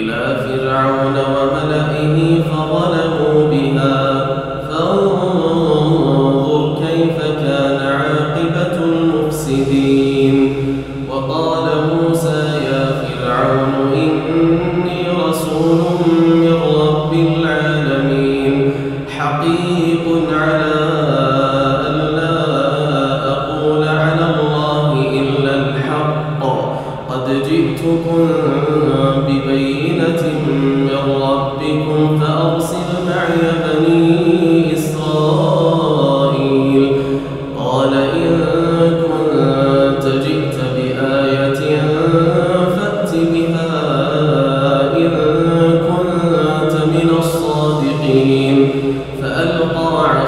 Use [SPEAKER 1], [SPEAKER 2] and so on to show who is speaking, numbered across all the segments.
[SPEAKER 1] إلى فرعون وما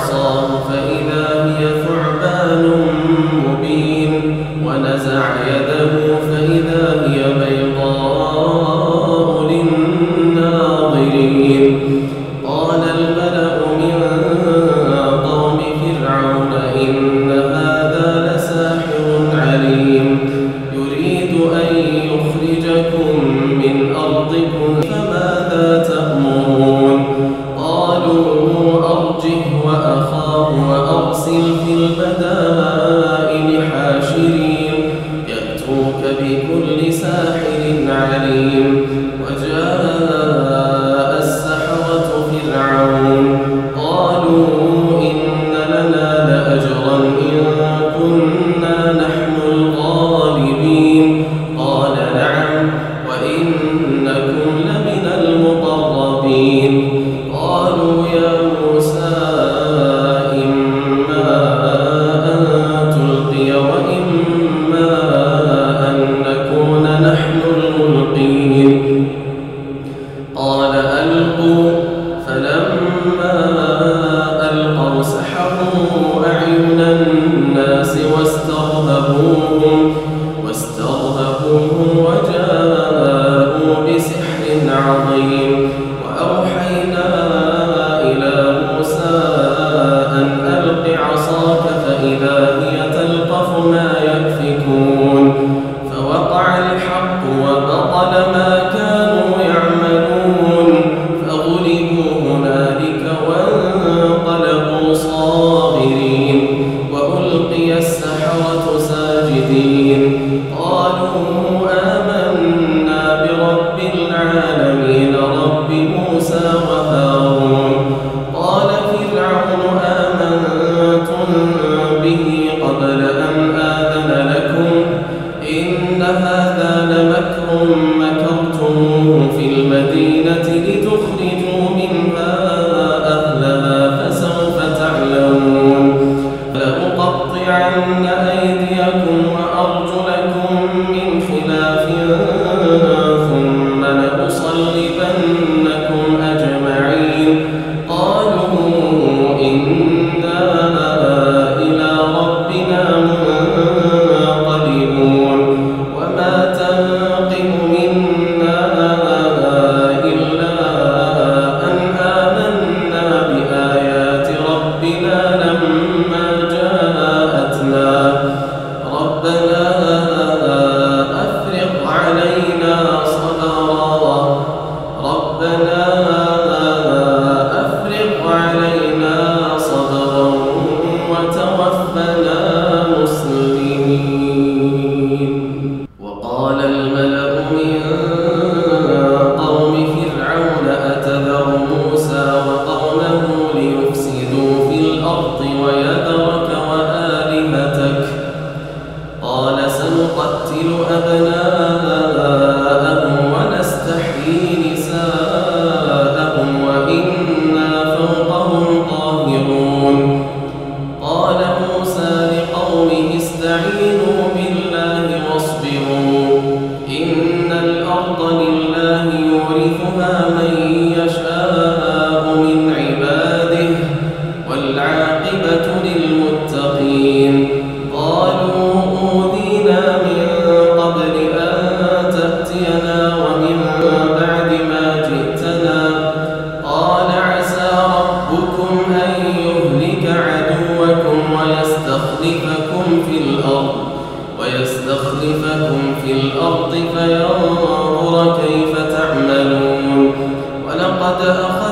[SPEAKER 1] عصاه فإذا هي ثعبان مبين. ونزع يده فإذا هي بيضاء للناظرين. قال الملأ من قوم فرعون إن نحن الملقين. قال ألقوا. فلما ألقوا سحروا أعين الناس واسترهبوهم واسترهبوهم وجاءوا بسحر عظيم. أبناء قد أخذ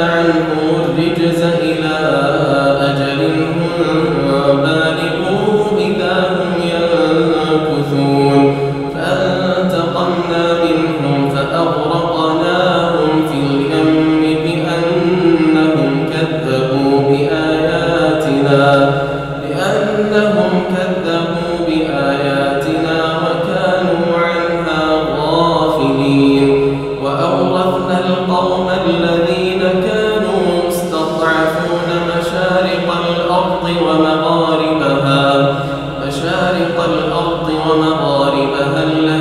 [SPEAKER 1] عنهم ومغاربها. مشارق الأرض ومغاربها التي